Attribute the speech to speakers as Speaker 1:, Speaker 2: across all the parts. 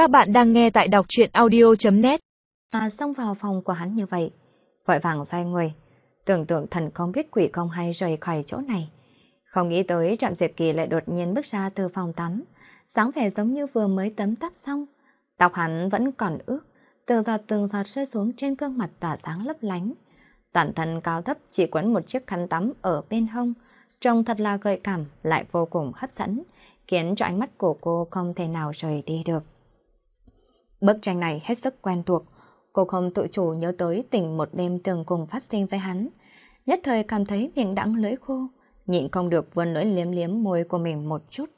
Speaker 1: Các bạn đang nghe tại đọc chuyện audio.net
Speaker 2: À xông vào phòng của hắn như vậy, vội vàng xoay người, tưởng tượng thần không biết quỷ không hay rời khỏi chỗ này. Không nghĩ tới Trạm Diệp Kỳ lại đột nhiên bước ra từ phòng tắm, sáng vẻ giống như vừa mới tắm tắp xong. Tóc hắn vẫn còn ướt, từng giọt từng giọt rơi xuống trên gương mặt tỏa sáng lấp lánh. Toàn thân cao thấp chỉ quấn một chiếc khăn tắm ở bên hông, trông thật là gợi cảm lại vô cùng hấp dẫn, khiến cho ánh mắt của cô không thể nào rời đi được. Bức tranh này hết sức quen thuộc, cô không tự chủ nhớ tới tình một đêm từng cùng phát sinh với hắn. Nhất thời cảm thấy miệng đắng lưỡi khô, nhịn không được vươn lưỡi liếm liếm môi của mình một chút.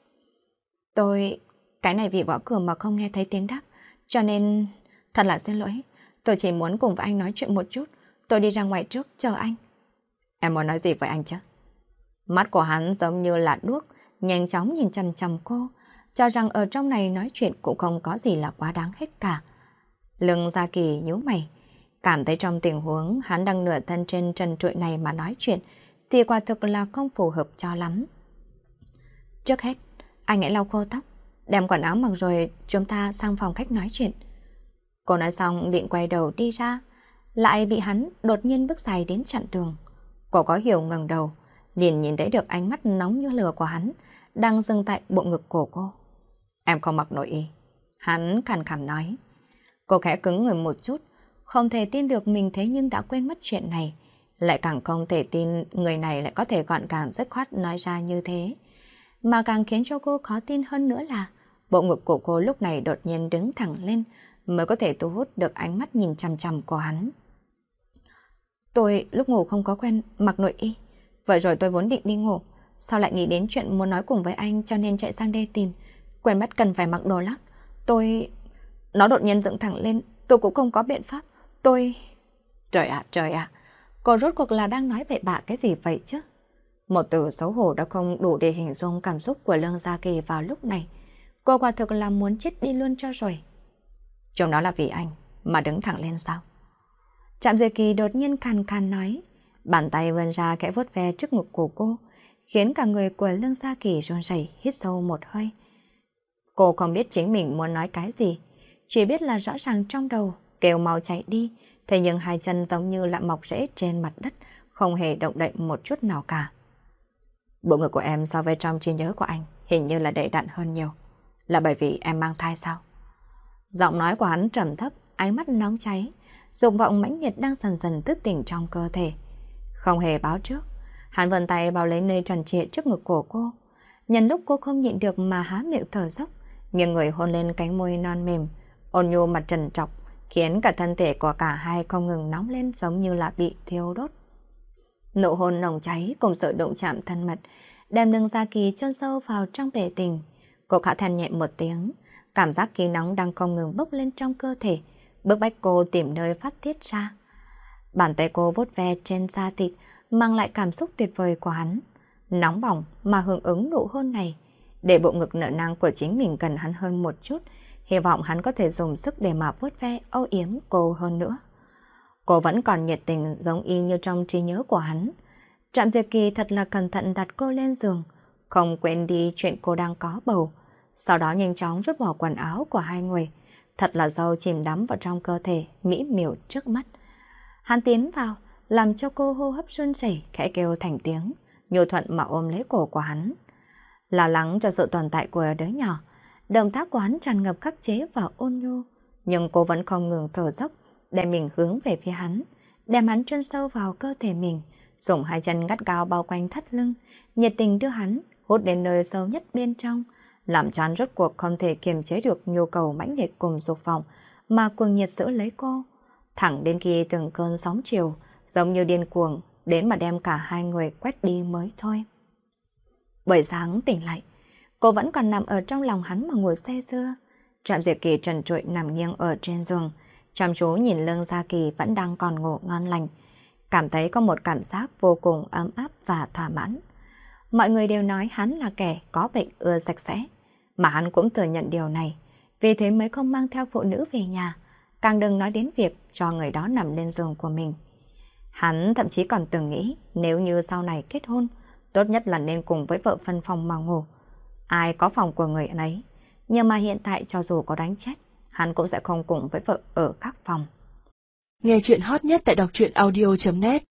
Speaker 2: Tôi... cái này vì gõ cửa mà không nghe thấy tiếng đáp, cho nên... Thật là xin lỗi, tôi chỉ muốn cùng với anh nói chuyện một chút, tôi đi ra ngoài trước, chờ anh. Em muốn nói gì với anh chứ? Mắt của hắn giống như là đuốc, nhanh chóng nhìn chằm chằm cô, cho rằng ở trong này nói chuyện cũng không có gì là quá đáng hết cả. Lưng Gia Kỳ nhíu mày, cảm thấy trong tình huống hắn đang nửa thân trên trần trụi này mà nói chuyện, thì quả thực là không phù hợp cho lắm. Trước hết, anh hãy lau khô tóc, đem quần áo mặc rồi chúng ta sang phòng khách nói chuyện. Cô nói xong định quay đầu đi ra, lại bị hắn đột nhiên bước dài đến chặn đường. Cô có hiểu ngẩng đầu, liền nhìn thấy được ánh mắt nóng như lửa của hắn đang dừng tại bộ ngực của cô. Em không mặc nội y. Hắn khàn khàn nói. Cô khẽ cứng người một chút, không thể tin được mình thế nhưng đã quên mất chuyện này. Lại càng không thể tin người này lại có thể gọn gàng dứt khoát nói ra như thế. Mà càng khiến cho cô khó tin hơn nữa là bộ ngực của cô lúc này đột nhiên đứng thẳng lên mới có thể thu hút được ánh mắt nhìn chằm chằm của hắn. Tôi lúc ngủ không có quen mặc nội y. Vậy rồi tôi vốn định đi ngủ. Sao lại nghĩ đến chuyện muốn nói cùng với anh cho nên chạy sang đây tìm. Quen mất cần phải mặc đồ lắm. Tôi... Nó đột nhiên dựng thẳng lên. Tôi cũng không có biện pháp. Tôi... Trời ạ, trời ạ. Cô rốt cuộc là đang nói về bạ cái gì vậy chứ? Một từ xấu hổ đã không đủ để hình dung cảm xúc của Lương Gia Kỳ vào lúc này. Cô quả thực là muốn chết đi luôn cho rồi. Chúng nó là vì anh mà đứng thẳng lên sao? Trạm Diệp Kỳ đột nhiên khàn khàn nói. Bàn tay vươn ra kẽ vuốt ve trước ngực của cô, khiến cả người của Lương Gia Kỳ run rẩy hít sâu một hơi. Cô không biết chính mình muốn nói cái gì, chỉ biết là rõ ràng trong đầu kêu mau chạy đi, thế nhưng hai chân giống như là mọc rễ trên mặt đất, không hề động đậy một chút nào cả. Bộ ngực của em so với trong trí nhớ của anh hình như là đầy đặn hơn nhiều. Là bởi vì em mang thai sao? Giọng nói của hắn trầm thấp, ánh mắt nóng cháy, dục vọng mãnh liệt đang dần dần tức tỉnh trong cơ thể. Không hề báo trước, hắn vươn tay bao lấy nơi trần trịa trước ngực của cô. Nhân lúc cô không nhịn được mà há miệng thở dốc, nghiêng người hôn lên cánh môi non mềm, ôn nhu mặt trần trọc, khiến cả thân thể của cả hai không ngừng nóng lên giống như là bị thiêu đốt. Nụ hôn nồng cháy cùng sự động chạm thân mật, đem lưng Gia Kỳ chôn sâu vào trong bể tình. Cô khả than nhẹ một tiếng, cảm giác khí nóng đang không ngừng bốc lên trong cơ thể, bức bách cô tìm nơi phát tiết ra. Bàn tay cô vốt ve trên da thịt, mang lại cảm xúc tuyệt vời của hắn. Nóng bỏng mà hưởng ứng nụ hôn này, để bộ ngực nợ năng của chính mình cần hắn hơn một chút, hy vọng hắn có thể dùng sức để mà vuốt ve âu yếm cô hơn nữa. Cô vẫn còn nhiệt tình giống y như trong trí nhớ của hắn. Trạm Diệp Kỳ thật là cẩn thận đặt cô lên giường, không quên đi chuyện cô đang có bầu. Sau đó nhanh chóng rút bỏ quần áo của hai người. Thật là dâu chìm đắm vào trong cơ thể, mỹ miều trước mắt. Hắn tiến vào, làm cho cô hô hấp run rẩy, khẽ kêu thành tiếng, nhu thuận mà ôm lấy cổ của hắn. Lo lắng cho sự tồn tại của đứa nhỏ, động tác của hắn tràn ngập khắc chế và ôn nhu, nhưng cô vẫn không ngừng thở dốc, đem mình hướng về phía hắn, đem hắn chân sâu vào cơ thể mình, dùng hai chân gắt gao bao quanh thắt lưng, nhiệt tình đưa hắn hút đến nơi sâu nhất bên trong, làm cho hắn rốt cuộc không thể kiềm chế được nhu cầu mãnh liệt cùng dục vọng mà cuồng nhiệt giữ lấy cô. Thẳng đến khi từng cơn sóng chiều, giống như điên cuồng, đến mà đem cả hai người quét đi mới thôi. Buổi sáng tỉnh lại, cô vẫn còn nằm ở trong lòng hắn mà ngồi xe xưa Trạm Diệp Kỳ trần trụi nằm nghiêng ở trên giường, chăm chú nhìn lưng Gia Kỳ vẫn đang còn ngủ ngon lành, cảm thấy có một cảm giác vô cùng ấm áp và thỏa mãn. Mọi người đều nói hắn là kẻ có bệnh ưa sạch sẽ, mà hắn cũng thừa nhận điều này, vì thế mới không mang theo phụ nữ về nhà, càng đừng nói đến việc cho người đó nằm lên giường của mình. Hắn thậm chí còn từng nghĩ nếu như sau này kết hôn, tốt nhất là nên cùng với vợ phân phòng mà ngủ. Ai có phòng của người ấy, nhưng mà hiện tại cho dù có đánh chết, hắn cũng sẽ không cùng với vợ ở các phòng.
Speaker 1: Nghe chuyện hot nhất tại đọc truyện audio.net